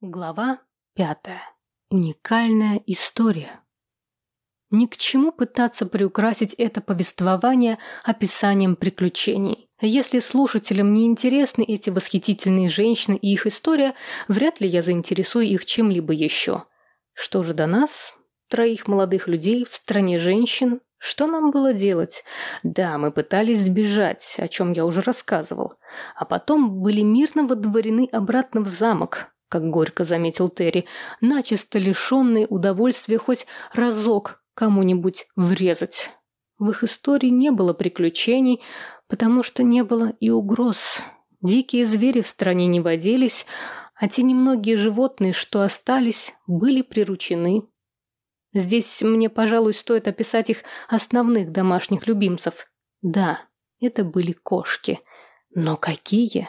Глава пятая. Уникальная история. Ни к чему пытаться приукрасить это повествование описанием приключений. Если слушателям не интересны эти восхитительные женщины и их история, вряд ли я заинтересую их чем-либо еще. Что же до нас, троих молодых людей в стране женщин, что нам было делать? Да, мы пытались сбежать, о чем я уже рассказывал. А потом были мирно водворены обратно в замок, как горько заметил Терри, начисто лишенные удовольствия хоть разок кому-нибудь врезать. В их истории не было приключений, потому что не было и угроз. Дикие звери в стране не водились, а те немногие животные, что остались, были приручены. Здесь мне, пожалуй, стоит описать их основных домашних любимцев. Да, это были кошки. Но какие?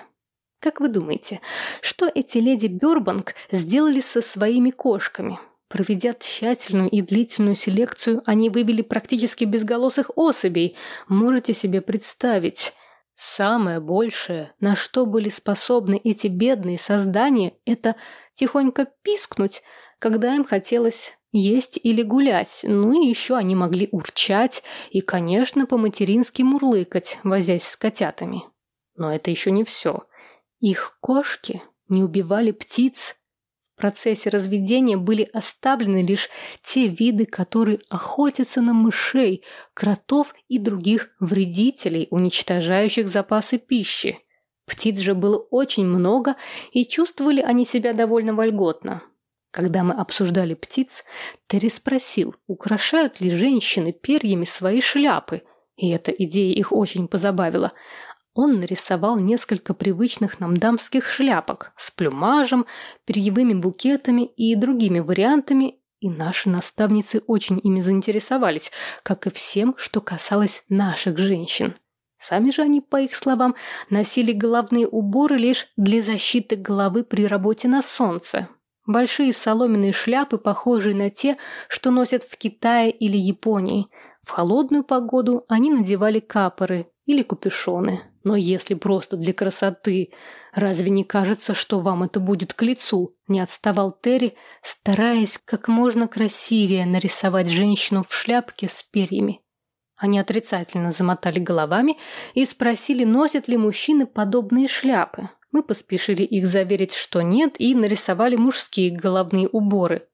Как вы думаете, что эти леди Бёрбанк сделали со своими кошками? Проведя тщательную и длительную селекцию, они вывели практически безголосых особей. Можете себе представить? Самое большее, на что были способны эти бедные создания, это тихонько пискнуть, когда им хотелось есть или гулять, ну и еще они могли урчать и, конечно, по-матерински мурлыкать, возясь с котятами. Но это еще не все. Их кошки не убивали птиц. В процессе разведения были оставлены лишь те виды, которые охотятся на мышей, кротов и других вредителей, уничтожающих запасы пищи. Птиц же было очень много, и чувствовали они себя довольно вольготно. Когда мы обсуждали птиц, Терри спросил, украшают ли женщины перьями свои шляпы, и эта идея их очень позабавила он нарисовал несколько привычных нам дамских шляпок с плюмажем, перьевыми букетами и другими вариантами, и наши наставницы очень ими заинтересовались, как и всем, что касалось наших женщин. Сами же они, по их словам, носили головные уборы лишь для защиты головы при работе на солнце. Большие соломенные шляпы, похожие на те, что носят в Китае или Японии. В холодную погоду они надевали капоры или капюшоны. Но если просто для красоты, разве не кажется, что вам это будет к лицу? Не отставал Терри, стараясь как можно красивее нарисовать женщину в шляпке с перьями. Они отрицательно замотали головами и спросили, носят ли мужчины подобные шляпы. Мы поспешили их заверить, что нет, и нарисовали мужские головные уборы.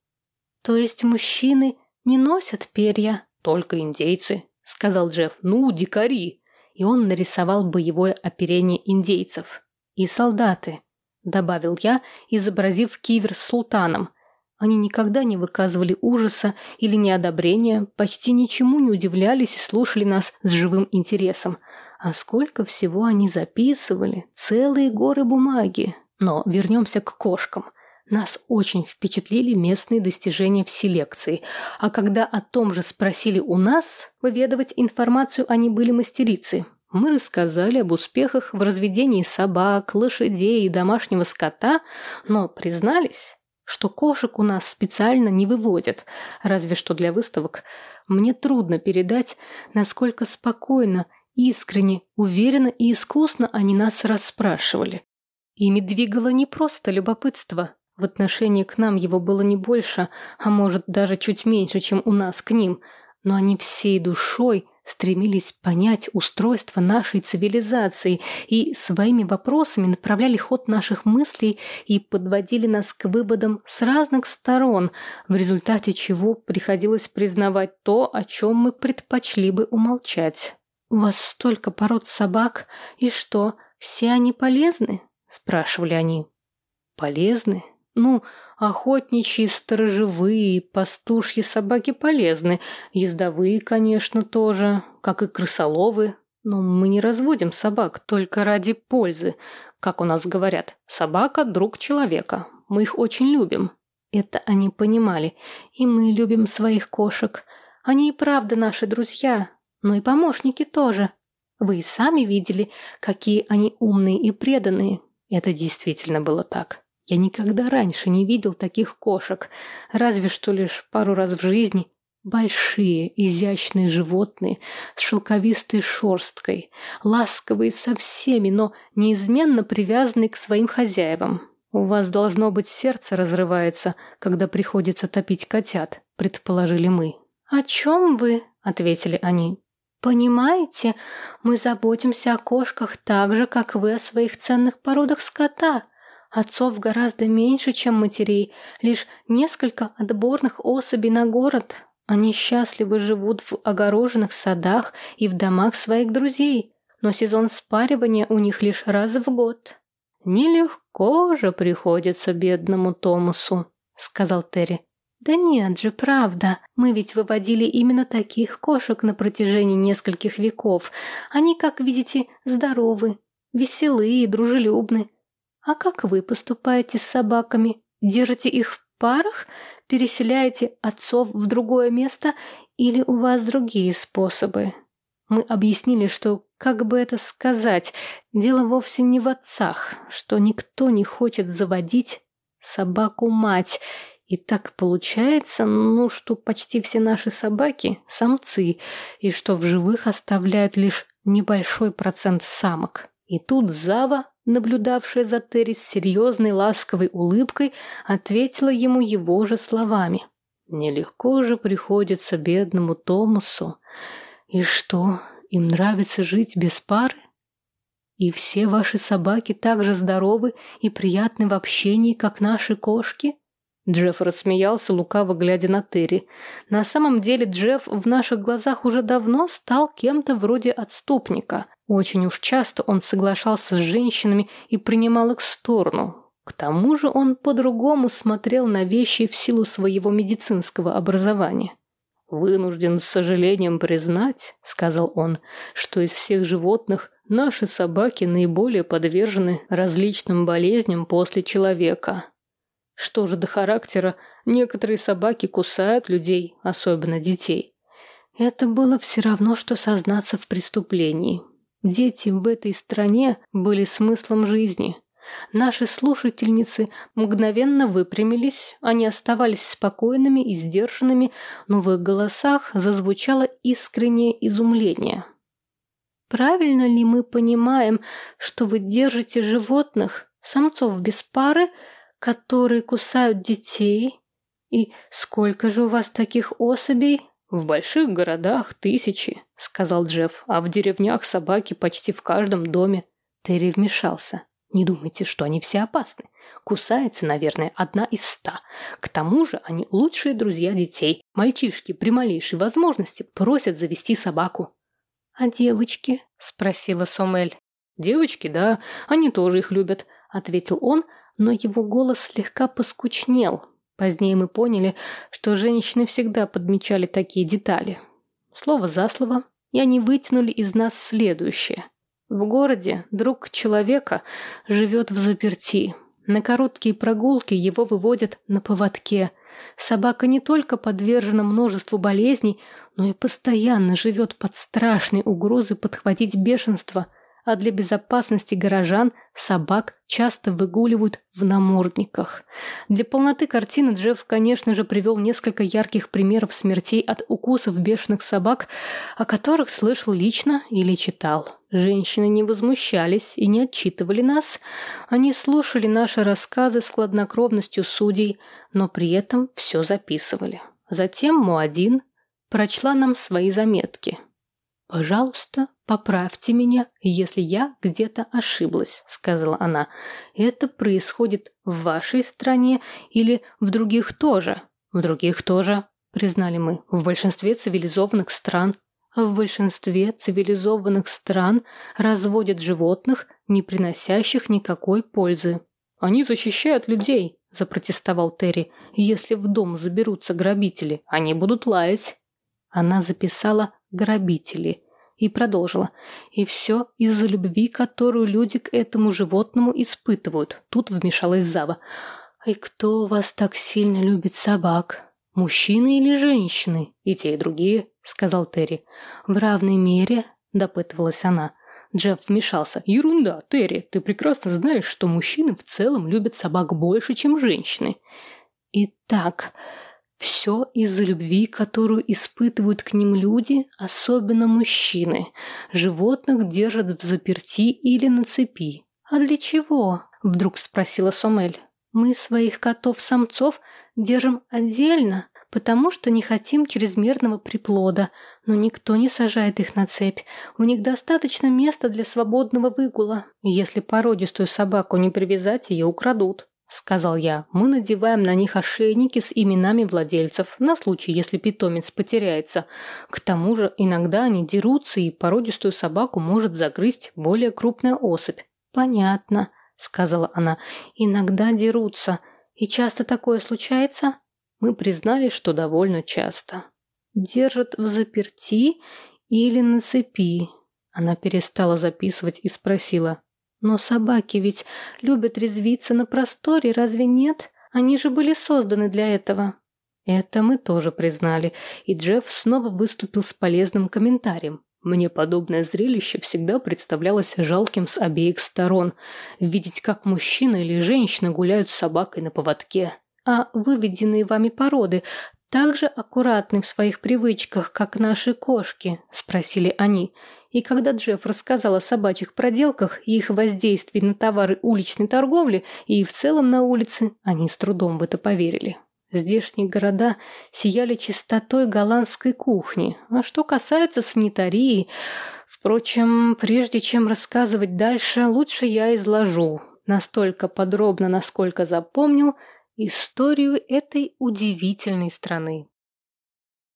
«То есть мужчины не носят перья?» «Только индейцы», — сказал Джефф. «Ну, дикари» и он нарисовал боевое оперение индейцев. «И солдаты», — добавил я, изобразив кивер с султаном. Они никогда не выказывали ужаса или неодобрения, почти ничему не удивлялись и слушали нас с живым интересом. А сколько всего они записывали, целые горы бумаги. Но вернемся к кошкам. Нас очень впечатлили местные достижения в селекции, а когда о том же спросили у нас, выведывать информацию они были мастерицы. Мы рассказали об успехах в разведении собак, лошадей и домашнего скота, но признались, что кошек у нас специально не выводят, разве что для выставок. Мне трудно передать, насколько спокойно, искренне, уверенно и искусно они нас расспрашивали. Ими двигало не просто любопытство, в отношении к нам его было не больше, а может даже чуть меньше, чем у нас к ним, но они всей душой стремились понять устройство нашей цивилизации и своими вопросами направляли ход наших мыслей и подводили нас к выводам с разных сторон, в результате чего приходилось признавать то, о чем мы предпочли бы умолчать. «У вас столько пород собак, и что, все они полезны?» – спрашивали они. «Полезны?» Ну, охотничьи, сторожевые, пастушьи собаки полезны. Ездовые, конечно, тоже, как и крысоловы. Но мы не разводим собак только ради пользы. Как у нас говорят, собака – друг человека. Мы их очень любим. Это они понимали. И мы любим своих кошек. Они и правда наши друзья, но и помощники тоже. Вы и сами видели, какие они умные и преданные. Это действительно было так. Я никогда раньше не видел таких кошек, разве что лишь пару раз в жизни. Большие, изящные животные с шелковистой шерсткой, ласковые со всеми, но неизменно привязанные к своим хозяевам. «У вас должно быть сердце разрывается, когда приходится топить котят», — предположили мы. «О чем вы?» — ответили они. «Понимаете, мы заботимся о кошках так же, как вы о своих ценных породах скота. Отцов гораздо меньше, чем матерей, лишь несколько отборных особей на город. Они счастливо живут в огороженных садах и в домах своих друзей, но сезон спаривания у них лишь раз в год». «Нелегко же приходится бедному Томасу», — сказал Терри. «Да нет же, правда. Мы ведь выводили именно таких кошек на протяжении нескольких веков. Они, как видите, здоровы, веселые и дружелюбны. А как вы поступаете с собаками? Держите их в парах? Переселяете отцов в другое место? Или у вас другие способы?» Мы объяснили, что, как бы это сказать, дело вовсе не в отцах, что никто не хочет заводить собаку-мать. И так получается, ну, что почти все наши собаки – самцы, и что в живых оставляют лишь небольшой процент самок. И тут Зава, наблюдавшая за Терри с серьезной ласковой улыбкой, ответила ему его же словами. «Нелегко же приходится бедному Томасу. И что, им нравится жить без пары? И все ваши собаки так же здоровы и приятны в общении, как наши кошки? Джефф рассмеялся, лукаво глядя на Терри. На самом деле Джефф в наших глазах уже давно стал кем-то вроде отступника. Очень уж часто он соглашался с женщинами и принимал их сторону. К тому же он по-другому смотрел на вещи в силу своего медицинского образования. «Вынужден с сожалением признать», — сказал он, — «что из всех животных наши собаки наиболее подвержены различным болезням после человека. Что же до характера, некоторые собаки кусают людей, особенно детей. Это было все равно, что сознаться в преступлении. Дети в этой стране были смыслом жизни. Наши слушательницы мгновенно выпрямились, они оставались спокойными и сдержанными, но в их голосах зазвучало искреннее изумление. «Правильно ли мы понимаем, что вы держите животных, самцов без пары, которые кусают детей? И сколько же у вас таких особей?» «В больших городах тысячи», — сказал Джефф, «а в деревнях собаки почти в каждом доме». Терри вмешался. Не думайте, что они все опасны. Кусается, наверное, одна из ста. К тому же они лучшие друзья детей. Мальчишки при малейшей возможности просят завести собаку. «А девочки?» – спросила Сомель. «Девочки, да, они тоже их любят», – ответил он, но его голос слегка поскучнел. Позднее мы поняли, что женщины всегда подмечали такие детали. Слово за слово, и они вытянули из нас следующее – в городе друг человека живет в заперти. На короткие прогулки его выводят на поводке. Собака не только подвержена множеству болезней, но и постоянно живет под страшной угрозой подхватить бешенство – а для безопасности горожан собак часто выгуливают в намордниках. Для полноты картины Джефф, конечно же, привел несколько ярких примеров смертей от укусов бешеных собак, о которых слышал лично или читал. Женщины не возмущались и не отчитывали нас. Они слушали наши рассказы с хладнокровностью судей, но при этом все записывали. Затем Муадин прочла нам свои заметки. «Пожалуйста, поправьте меня, если я где-то ошиблась», — сказала она. «Это происходит в вашей стране или в других тоже?» «В других тоже», — признали мы. «В большинстве цивилизованных стран». В большинстве цивилизованных стран разводят животных, не приносящих никакой пользы. «Они защищают людей», — запротестовал Терри. «Если в дом заберутся грабители, они будут лаять». Она записала грабители, и продолжила. И все из-за любви, которую люди к этому животному испытывают. Тут вмешалась Зава. «И кто у вас так сильно любит собак? Мужчины или женщины? И те, и другие», — сказал Терри. «В равной мере», — допытывалась она. Джефф вмешался. «Ерунда, Терри, ты прекрасно знаешь, что мужчины в целом любят собак больше, чем женщины». «Итак...» Все из-за любви, которую испытывают к ним люди, особенно мужчины. Животных держат в заперти или на цепи. А для чего? Вдруг спросила Сомель. «Мы своих котов-самцов держим отдельно, потому что не хотим чрезмерного приплода, но никто не сажает их на цепь. У них достаточно места для свободного выгула. Если породистую собаку не привязать, ее украдут». — сказал я. «Мы надеваем на них ошейники с именами владельцев, на случай, если питомец потеряется. К тому же иногда они дерутся, и породистую собаку может загрызть более крупная особь». «Понятно», — сказала она. «Иногда дерутся. И часто такое случается?» Мы признали, что довольно часто. «Держат в заперти или на цепи?» Она перестала записывать и спросила. Но собаки ведь любят резвиться на просторе, разве нет? Они же были созданы для этого. Это мы тоже признали, и Джефф снова выступил с полезным комментарием. Мне подобное зрелище всегда представлялось жалким с обеих сторон. Видеть, как мужчина или женщина гуляют с собакой на поводке. А выведенные вами породы так же аккуратны в своих привычках, как наши кошки?» – спросили они. И когда Джефф рассказал о собачьих проделках и их воздействии на товары уличной торговли и в целом на улице, они с трудом в это поверили. Здешние города сияли чистотой голландской кухни. А что касается санитарии... Впрочем, прежде чем рассказывать дальше, лучше я изложу, настолько подробно, насколько запомнил, историю этой удивительной страны.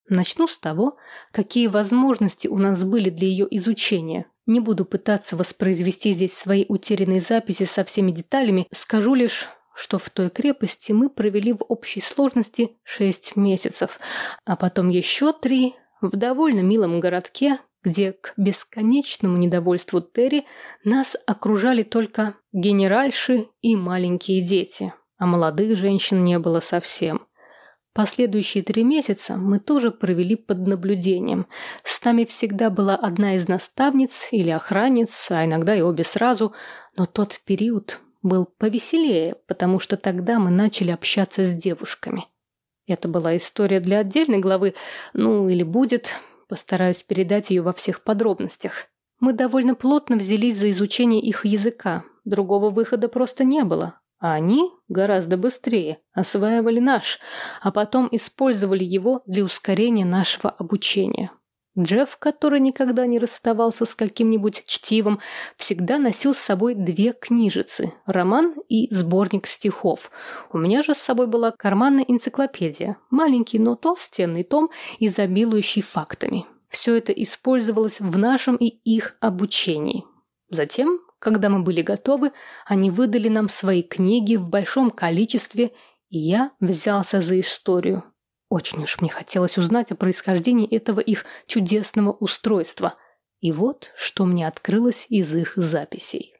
Начну с того, какие возможности у нас были для ее изучения. Не буду пытаться воспроизвести здесь свои утерянные записи со всеми деталями, скажу лишь, что в той крепости мы провели в общей сложности шесть месяцев, а потом еще три в довольно милом городке, где к бесконечному недовольству Терри нас окружали только генеральши и маленькие дети, а молодых женщин не было совсем. Последующие три месяца мы тоже провели под наблюдением. С нами всегда была одна из наставниц или охранниц, а иногда и обе сразу, но тот период был повеселее, потому что тогда мы начали общаться с девушками. Это была история для отдельной главы, ну или будет, постараюсь передать ее во всех подробностях. Мы довольно плотно взялись за изучение их языка, другого выхода просто не было, а они гораздо быстрее осваивали наш, а потом использовали его для ускорения нашего обучения. Джефф, который никогда не расставался с каким-нибудь чтивом, всегда носил с собой две книжицы – роман и сборник стихов. У меня же с собой была карманная энциклопедия, маленький, но толстенный том, изобилующий фактами. Все это использовалось в нашем и их обучении. Затем когда мы были готовы, они выдали нам свои книги в большом количестве, и я взялся за историю. Очень уж мне хотелось узнать о происхождении этого их чудесного устройства. И вот, что мне открылось из их записей.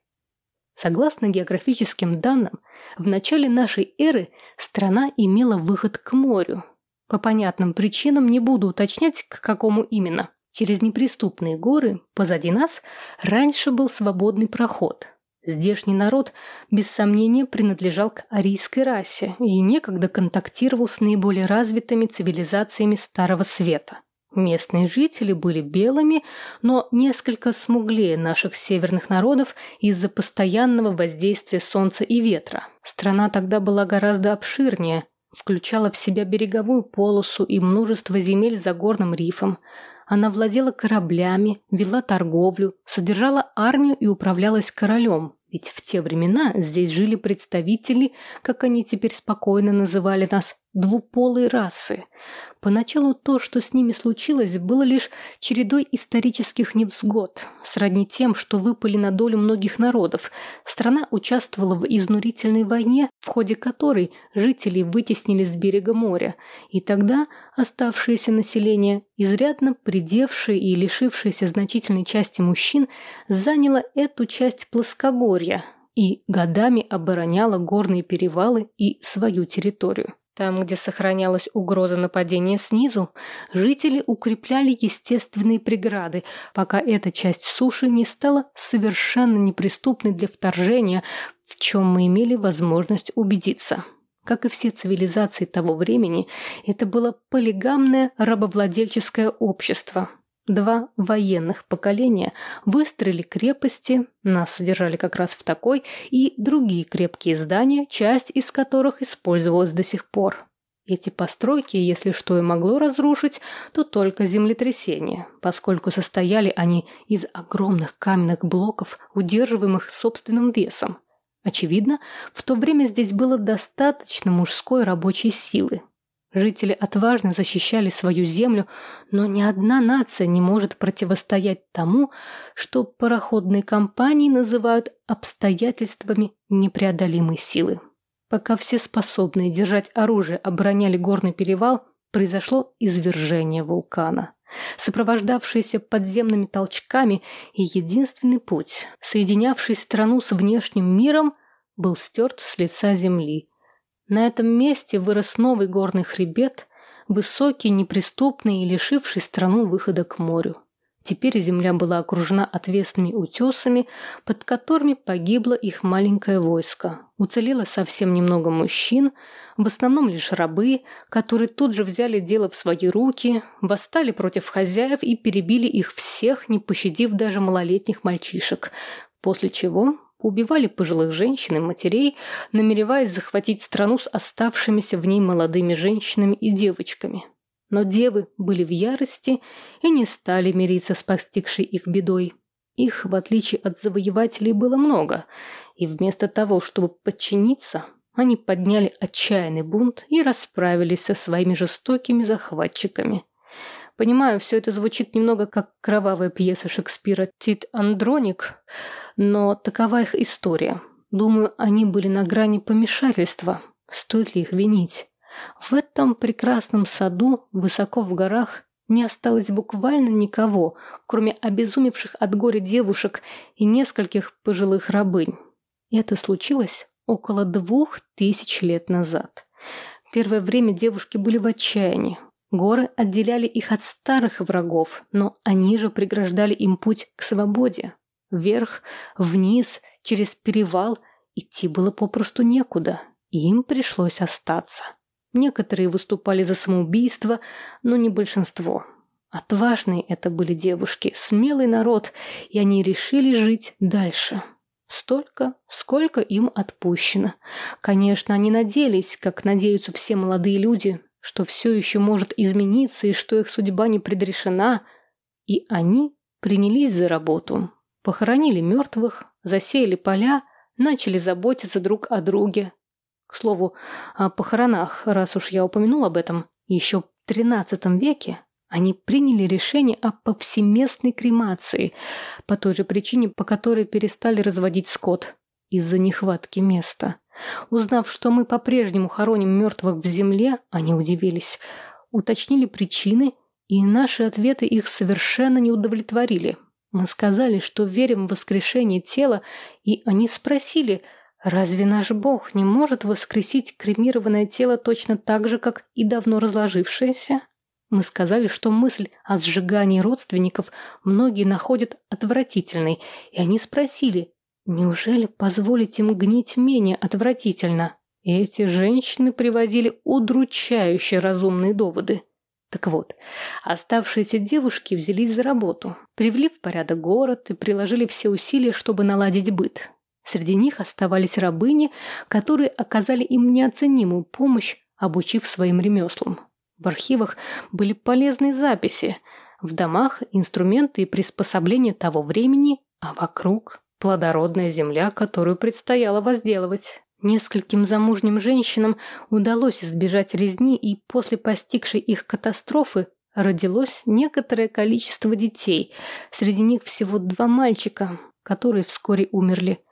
Согласно географическим данным, в начале нашей эры страна имела выход к морю. По понятным причинам не буду уточнять, к какому именно. Через неприступные горы позади нас раньше был свободный проход. Здешний народ, без сомнения, принадлежал к арийской расе и некогда контактировал с наиболее развитыми цивилизациями Старого Света. Местные жители были белыми, но несколько смуглее наших северных народов из-за постоянного воздействия солнца и ветра. Страна тогда была гораздо обширнее, включала в себя береговую полосу и множество земель за горным рифом, она владела кораблями, вела торговлю, содержала армию и управлялась королем. Ведь в те времена здесь жили представители, как они теперь спокойно называли нас, двуполой расы. Поначалу то, что с ними случилось, было лишь чередой исторических невзгод, сродни тем, что выпали на долю многих народов. Страна участвовала в изнурительной войне, в ходе которой жители вытеснили с берега моря, и тогда оставшееся население, изрядно придевшее и лишившееся значительной части мужчин, заняло эту часть плоскогорья и годами обороняло горные перевалы и свою территорию. Там, где сохранялась угроза нападения снизу, жители укрепляли естественные преграды, пока эта часть суши не стала совершенно неприступной для вторжения, в чем мы имели возможность убедиться. Как и все цивилизации того времени, это было полигамное рабовладельческое общество. Два военных поколения выстроили крепости, нас содержали как раз в такой, и другие крепкие здания, часть из которых использовалась до сих пор. Эти постройки, если что и могло разрушить, то только землетрясение, поскольку состояли они из огромных каменных блоков, удерживаемых собственным весом. Очевидно, в то время здесь было достаточно мужской рабочей силы, Жители отважно защищали свою землю, но ни одна нация не может противостоять тому, что пароходные компании называют обстоятельствами непреодолимой силы. Пока все способные держать оружие обороняли горный перевал, произошло извержение вулкана, сопровождавшееся подземными толчками, и единственный путь, соединявший страну с внешним миром, был стерт с лица земли – на этом месте вырос новый горный хребет, высокий, неприступный и лишивший страну выхода к морю. Теперь земля была окружена отвесными утесами, под которыми погибло их маленькое войско. Уцелело совсем немного мужчин, в основном лишь рабы, которые тут же взяли дело в свои руки, восстали против хозяев и перебили их всех, не пощадив даже малолетних мальчишек, после чего убивали пожилых женщин и матерей, намереваясь захватить страну с оставшимися в ней молодыми женщинами и девочками. Но девы были в ярости и не стали мириться с постигшей их бедой. Их, в отличие от завоевателей, было много, и вместо того, чтобы подчиниться, они подняли отчаянный бунт и расправились со своими жестокими захватчиками. Понимаю, все это звучит немного как кровавая пьеса Шекспира «Тит Андроник», но такова их история. Думаю, они были на грани помешательства. Стоит ли их винить? В этом прекрасном саду, высоко в горах, не осталось буквально никого, кроме обезумевших от горя девушек и нескольких пожилых рабынь. Это случилось около двух тысяч лет назад. Первое время девушки были в отчаянии. Горы отделяли их от старых врагов, но они же преграждали им путь к свободе. Вверх, вниз, через перевал идти было попросту некуда, и им пришлось остаться. Некоторые выступали за самоубийство, но не большинство. Отважные это были девушки, смелый народ, и они решили жить дальше. Столько, сколько им отпущено. Конечно, они надеялись, как надеются все молодые люди, что все еще может измениться и что их судьба не предрешена, и они принялись за работу. Похоронили мертвых, засеяли поля, начали заботиться друг о друге. К слову, о похоронах, раз уж я упомянул об этом, еще в XIII веке они приняли решение о повсеместной кремации, по той же причине, по которой перестали разводить скот, из-за нехватки места. Узнав, что мы по-прежнему хороним мертвых в земле, они удивились, уточнили причины, и наши ответы их совершенно не удовлетворили. Мы сказали, что верим в воскрешение тела, и они спросили, разве наш Бог не может воскресить кремированное тело точно так же, как и давно разложившееся? Мы сказали, что мысль о сжигании родственников многие находят отвратительной, и они спросили, Неужели позволить им гнить менее отвратительно? Эти женщины приводили удручающие разумные доводы. Так вот, оставшиеся девушки взялись за работу, привели в порядок город и приложили все усилия, чтобы наладить быт. Среди них оставались рабыни, которые оказали им неоценимую помощь, обучив своим ремеслам. В архивах были полезные записи, в домах инструменты и приспособления того времени, а вокруг плодородная земля, которую предстояло возделывать. Нескольким замужним женщинам удалось избежать резни, и после постигшей их катастрофы родилось некоторое количество детей. Среди них всего два мальчика, которые вскоре умерли.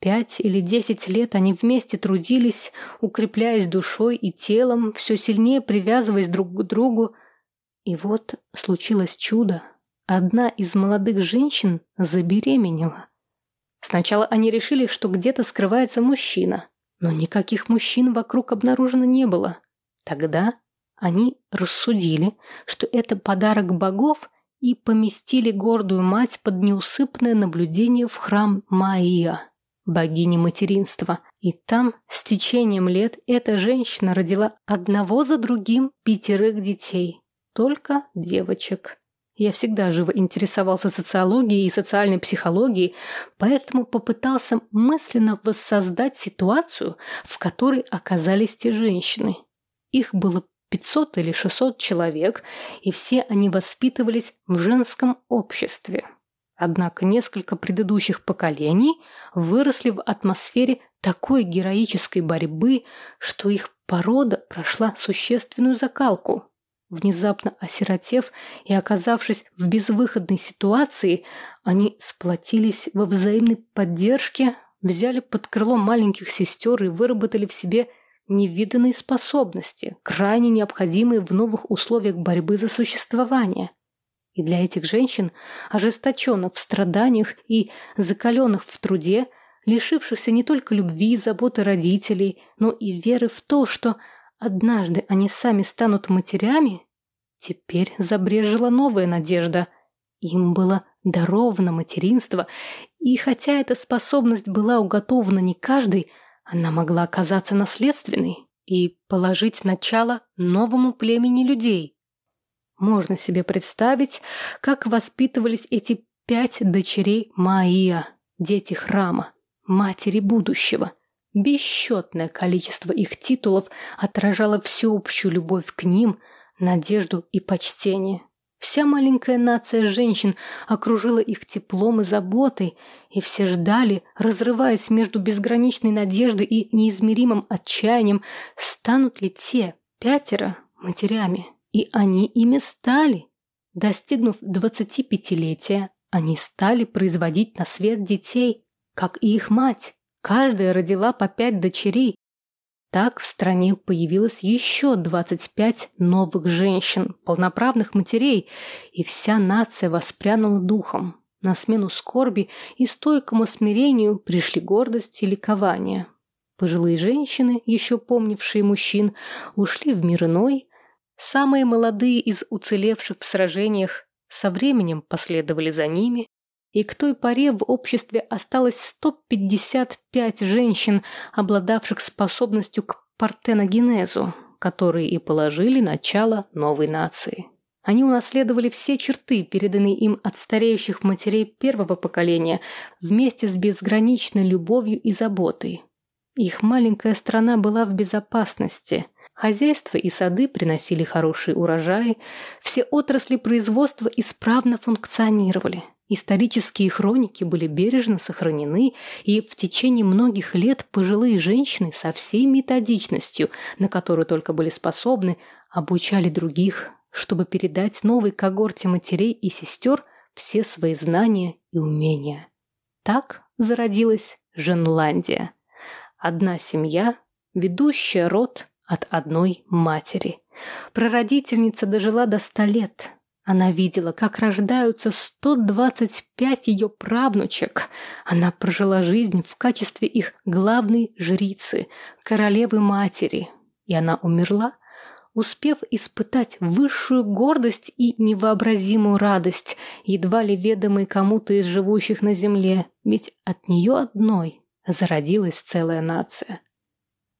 Пять или десять лет они вместе трудились, укрепляясь душой и телом, все сильнее привязываясь друг к другу. И вот случилось чудо. Одна из молодых женщин забеременела. Сначала они решили, что где-то скрывается мужчина, но никаких мужчин вокруг обнаружено не было. Тогда они рассудили, что это подарок богов и поместили гордую мать под неусыпное наблюдение в храм Маия, богини материнства. И там с течением лет эта женщина родила одного за другим пятерых детей, только девочек. Я всегда живо интересовался социологией и социальной психологией, поэтому попытался мысленно воссоздать ситуацию, в которой оказались те женщины. Их было 500 или 600 человек, и все они воспитывались в женском обществе. Однако несколько предыдущих поколений выросли в атмосфере такой героической борьбы, что их порода прошла существенную закалку. Внезапно осиротев и оказавшись в безвыходной ситуации, они сплотились во взаимной поддержке, взяли под крыло маленьких сестер и выработали в себе невиданные способности, крайне необходимые в новых условиях борьбы за существование. И для этих женщин, ожесточенных в страданиях и закаленных в труде, лишившихся не только любви и заботы родителей, но и веры в то, что однажды они сами станут матерями, теперь забрежила новая надежда. Им было даровано материнство, и хотя эта способность была уготована не каждой, она могла оказаться наследственной и положить начало новому племени людей. Можно себе представить, как воспитывались эти пять дочерей Маия, дети храма, матери будущего. Бесчетное количество их титулов отражало всеобщую любовь к ним, надежду и почтение. Вся маленькая нация женщин окружила их теплом и заботой, и все ждали, разрываясь между безграничной надеждой и неизмеримым отчаянием, станут ли те пятеро матерями. И они ими стали. Достигнув двадцатипятилетия, они стали производить на свет детей, как и их мать. Каждая родила по пять дочерей, так в стране появилось еще 25 новых женщин, полноправных матерей, и вся нация воспрянула духом. На смену скорби и стойкому смирению пришли гордость и ликование. Пожилые женщины, еще помнившие мужчин, ушли в мир иной. Самые молодые из уцелевших в сражениях со временем последовали за ними, и к той поре в обществе осталось 155 женщин, обладавших способностью к партеногенезу, которые и положили начало новой нации. Они унаследовали все черты, переданные им от стареющих матерей первого поколения, вместе с безграничной любовью и заботой. Их маленькая страна была в безопасности. Хозяйства и сады приносили хорошие урожаи, все отрасли производства исправно функционировали – Исторические хроники были бережно сохранены, и в течение многих лет пожилые женщины со всей методичностью, на которую только были способны, обучали других, чтобы передать новой когорте матерей и сестер все свои знания и умения. Так зародилась Женландия. Одна семья, ведущая род от одной матери. Прародительница дожила до ста лет – она видела, как рождаются 125 ее правнучек. Она прожила жизнь в качестве их главной жрицы, королевы-матери. И она умерла, успев испытать высшую гордость и невообразимую радость, едва ли ведомой кому-то из живущих на земле, ведь от нее одной зародилась целая нация.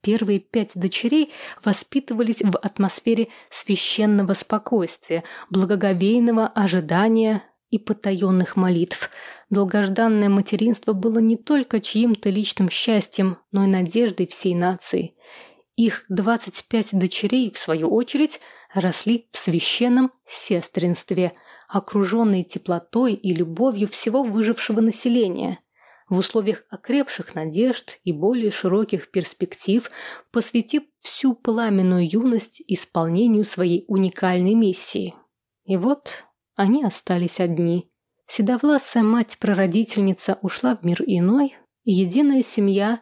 Первые пять дочерей воспитывались в атмосфере священного спокойствия, благоговейного ожидания и потаенных молитв. Долгожданное материнство было не только чьим-то личным счастьем, но и надеждой всей нации. Их 25 дочерей, в свою очередь, росли в священном сестринстве, окруженные теплотой и любовью всего выжившего населения – в условиях окрепших надежд и более широких перспектив, посвятив всю пламенную юность исполнению своей уникальной миссии. И вот они остались одни. Седовласая мать-прародительница ушла в мир иной, и единая семья,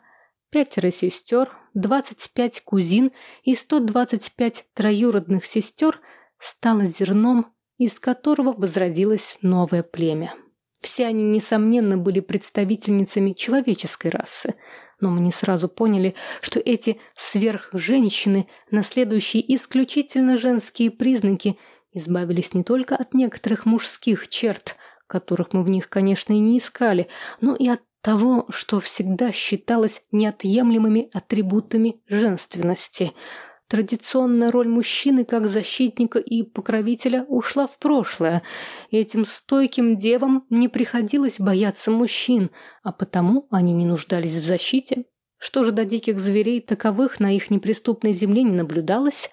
пятеро сестер, 25 кузин и 125 троюродных сестер стала зерном, из которого возродилось новое племя. Все они, несомненно, были представительницами человеческой расы, но мы не сразу поняли, что эти сверхженщины, наследующие исключительно женские признаки, избавились не только от некоторых мужских черт, которых мы в них, конечно, и не искали, но и от того, что всегда считалось неотъемлемыми атрибутами женственности. Традиционная роль мужчины как защитника и покровителя ушла в прошлое. Этим стойким девам не приходилось бояться мужчин, а потому они не нуждались в защите. Что же до диких зверей, таковых на их неприступной земле не наблюдалось?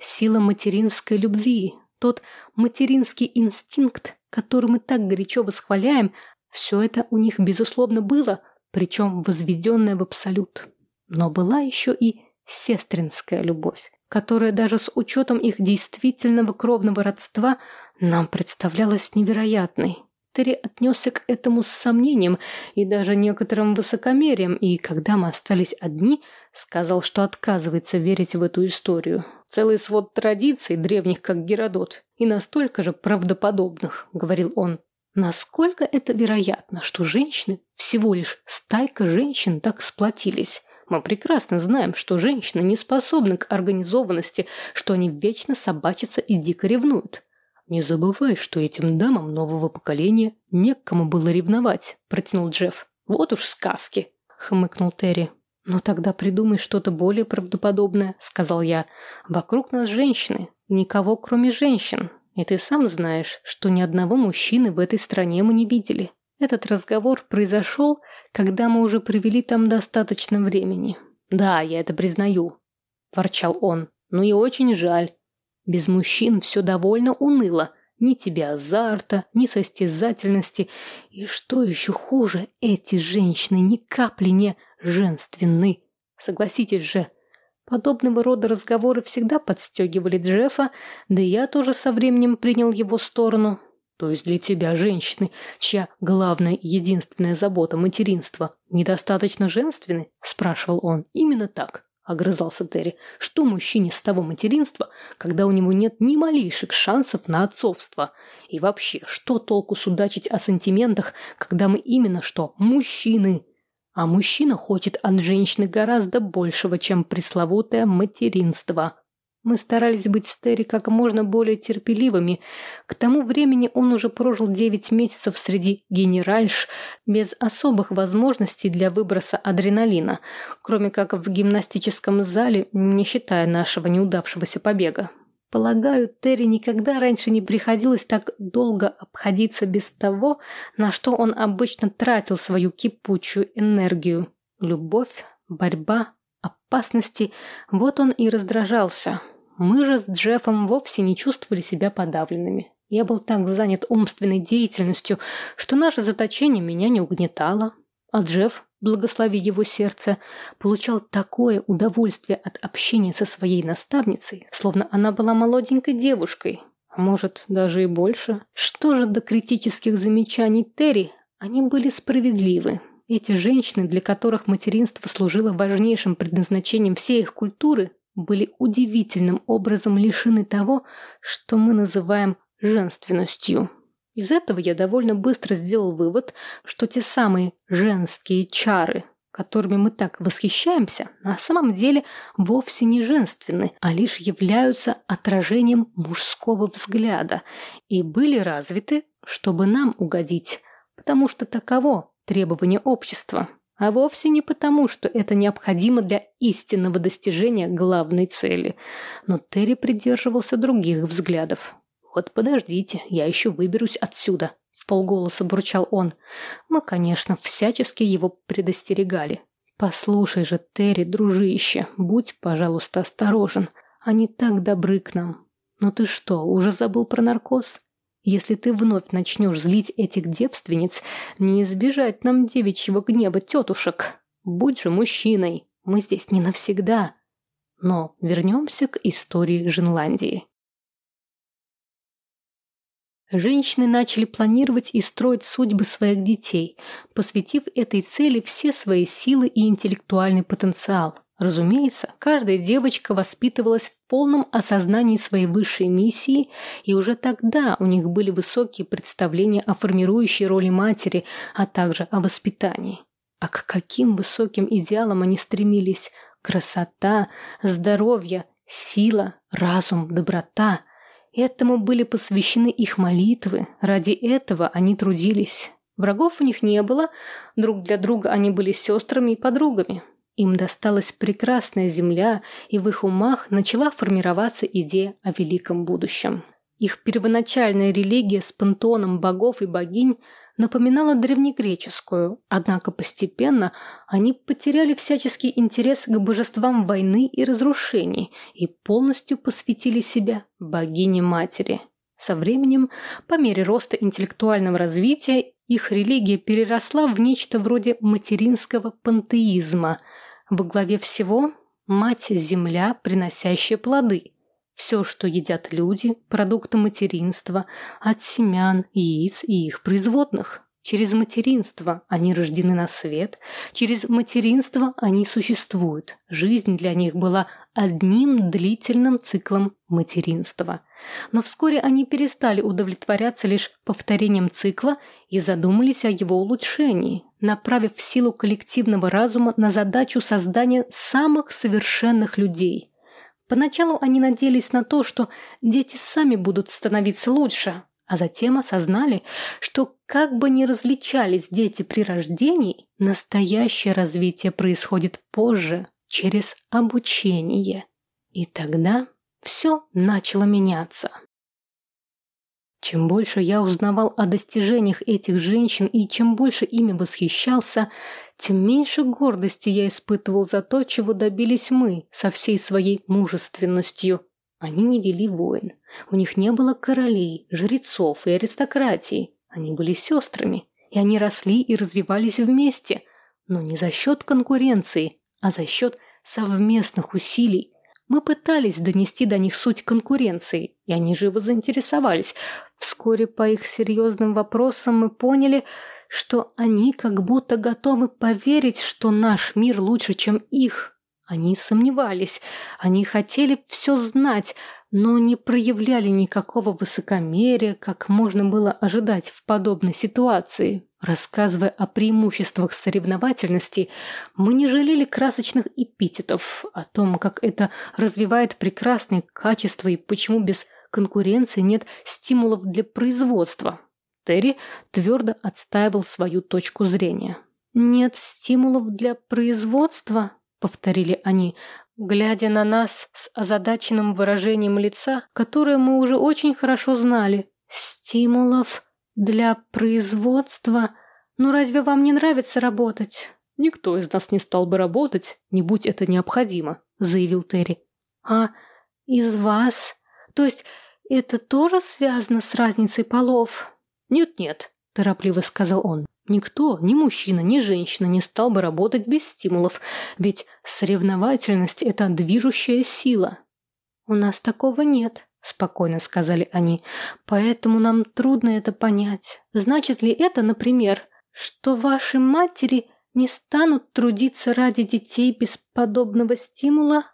Сила материнской любви, тот материнский инстинкт, который мы так горячо восхваляем, все это у них, безусловно, было, причем возведенное в абсолют. Но была еще и сестринская любовь, которая даже с учетом их действительного кровного родства нам представлялась невероятной. Терри отнесся к этому с сомнением и даже некоторым высокомерием, и когда мы остались одни, сказал, что отказывается верить в эту историю. Целый свод традиций, древних как Геродот, и настолько же правдоподобных, говорил он. Насколько это вероятно, что женщины, всего лишь стайка женщин так сплотились? Мы прекрасно знаем, что женщины не способны к организованности, что они вечно собачатся и дико ревнуют. «Не забывай, что этим дамам нового поколения не к кому было ревновать», – протянул Джефф. «Вот уж сказки», – хмыкнул Терри. «Ну тогда придумай что-то более правдоподобное», – сказал я. «Вокруг нас женщины, никого кроме женщин. И ты сам знаешь, что ни одного мужчины в этой стране мы не видели. Этот разговор произошел, когда мы уже провели там достаточно времени. «Да, я это признаю», – ворчал он. «Ну и очень жаль. Без мужчин все довольно уныло. Ни тебе азарта, ни состязательности. И что еще хуже, эти женщины ни капли не женственны. Согласитесь же, подобного рода разговоры всегда подстегивали Джеффа, да и я тоже со временем принял его сторону. То есть для тебя, женщины, чья главная и единственная забота – материнство, недостаточно женственны? Спрашивал он. Именно так, огрызался Терри. Что мужчине с того материнства, когда у него нет ни малейших шансов на отцовство? И вообще, что толку судачить о сантиментах, когда мы именно что, мужчины? А мужчина хочет от женщины гораздо большего, чем пресловутое материнство. Мы старались быть с Терри как можно более терпеливыми. К тому времени он уже прожил девять месяцев среди генеральш без особых возможностей для выброса адреналина, кроме как в гимнастическом зале, не считая нашего неудавшегося побега. Полагаю, Терри никогда раньше не приходилось так долго обходиться без того, на что он обычно тратил свою кипучую энергию. Любовь, борьба, опасности – вот он и раздражался. Мы же с Джеффом вовсе не чувствовали себя подавленными. Я был так занят умственной деятельностью, что наше заточение меня не угнетало. А Джефф, благослови его сердце, получал такое удовольствие от общения со своей наставницей, словно она была молоденькой девушкой. А может, даже и больше. Что же до критических замечаний Терри, они были справедливы. Эти женщины, для которых материнство служило важнейшим предназначением всей их культуры, были удивительным образом лишены того, что мы называем женственностью. Из этого я довольно быстро сделал вывод, что те самые женские чары, которыми мы так восхищаемся, на самом деле вовсе не женственны, а лишь являются отражением мужского взгляда и были развиты, чтобы нам угодить, потому что таково требование общества а вовсе не потому, что это необходимо для истинного достижения главной цели. Но Терри придерживался других взглядов. «Вот подождите, я еще выберусь отсюда», — в полголоса бурчал он. Мы, конечно, всячески его предостерегали. «Послушай же, Терри, дружище, будь, пожалуйста, осторожен. Они так добры к нам. Ну ты что, уже забыл про наркоз?» Если ты вновь начнешь злить этих девственниц, не избежать нам девичьего гнева тетушек. Будь же мужчиной, мы здесь не навсегда. Но вернемся к истории Жинландии. Женщины начали планировать и строить судьбы своих детей, посвятив этой цели все свои силы и интеллектуальный потенциал. Разумеется, каждая девочка воспитывалась в полном осознании своей высшей миссии, и уже тогда у них были высокие представления о формирующей роли матери, а также о воспитании. А к каким высоким идеалам они стремились? Красота, здоровье, сила, разум, доброта. Этому были посвящены их молитвы, ради этого они трудились. Врагов у них не было, друг для друга они были сестрами и подругами. Им досталась прекрасная земля, и в их умах начала формироваться идея о великом будущем. Их первоначальная религия с пантеоном богов и богинь напоминала древнегреческую, однако постепенно они потеряли всяческий интерес к божествам войны и разрушений и полностью посвятили себя богине-матери. Со временем, по мере роста интеллектуального развития, их религия переросла в нечто вроде материнского пантеизма. Во главе всего – мать-земля, приносящая плоды – все, что едят люди, продукты материнства, от семян, яиц и их производных. Через материнство они рождены на свет, через материнство они существуют. Жизнь для них была одним длительным циклом материнства. Но вскоре они перестали удовлетворяться лишь повторением цикла и задумались о его улучшении, направив силу коллективного разума на задачу создания самых совершенных людей – Поначалу они надеялись на то, что дети сами будут становиться лучше, а затем осознали, что как бы ни различались дети при рождении, настоящее развитие происходит позже, через обучение. И тогда все начало меняться. Чем больше я узнавал о достижениях этих женщин и чем больше ими восхищался, тем меньше гордости я испытывал за то, чего добились мы со всей своей мужественностью. Они не вели войн. У них не было королей, жрецов и аристократии. Они были сестрами, и они росли и развивались вместе, но не за счет конкуренции, а за счет совместных усилий. Мы пытались донести до них суть конкуренции, и они живо заинтересовались. Вскоре по их серьезным вопросам мы поняли, что они как будто готовы поверить, что наш мир лучше, чем их. Они сомневались, они хотели все знать, но не проявляли никакого высокомерия, как можно было ожидать в подобной ситуации. Рассказывая о преимуществах соревновательности, мы не жалели красочных эпитетов, о том, как это развивает прекрасные качества и почему без конкуренции нет стимулов для производства. Терри твердо отстаивал свою точку зрения. «Нет стимулов для производства?» — повторили они, глядя на нас с озадаченным выражением лица, которое мы уже очень хорошо знали. «Стимулов для производства? Ну разве вам не нравится работать?» «Никто из нас не стал бы работать, не будь это необходимо», — заявил Терри. «А из вас? То есть это тоже связано с разницей полов?» «Нет-нет», – торопливо сказал он. «Никто, ни мужчина, ни женщина не стал бы работать без стимулов, ведь соревновательность – это движущая сила». «У нас такого нет», – спокойно сказали они, «поэтому нам трудно это понять. Значит ли это, например, что ваши матери не станут трудиться ради детей без подобного стимула?»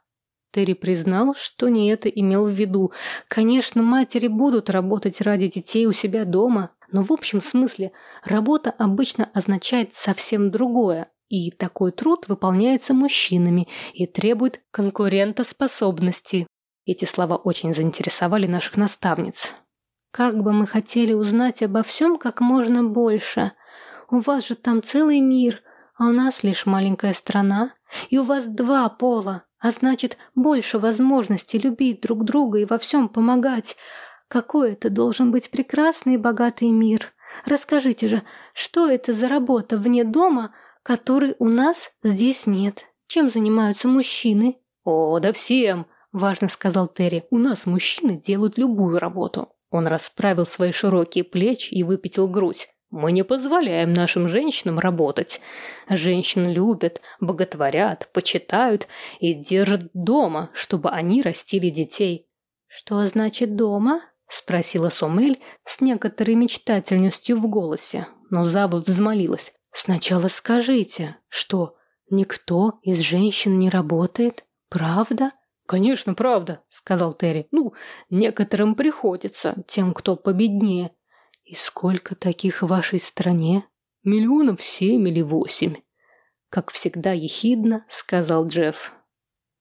Терри признал, что не это имел в виду. Конечно, матери будут работать ради детей у себя дома, но в общем смысле работа обычно означает совсем другое, и такой труд выполняется мужчинами и требует конкурентоспособности. Эти слова очень заинтересовали наших наставниц. «Как бы мы хотели узнать обо всем как можно больше. У вас же там целый мир, а у нас лишь маленькая страна, и у вас два пола, а значит, больше возможностей любить друг друга и во всем помогать. Какой это должен быть прекрасный и богатый мир. Расскажите же, что это за работа вне дома, которой у нас здесь нет? Чем занимаются мужчины? О, да всем, важно сказал Терри. У нас мужчины делают любую работу. Он расправил свои широкие плечи и выпятил грудь. Мы не позволяем нашим женщинам работать. Женщин любят, боготворят, почитают и держат дома, чтобы они растили детей. Что значит дома? Спросила Сомель с некоторой мечтательностью в голосе, но Заба взмолилась. «Сначала скажите, что никто из женщин не работает? Правда?» «Конечно, правда», — сказал Терри. «Ну, некоторым приходится, тем, кто победнее». «И сколько таких в вашей стране?» «Миллионов семь или восемь». Как всегда ехидно, сказал Джефф.